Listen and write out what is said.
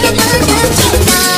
别变得这么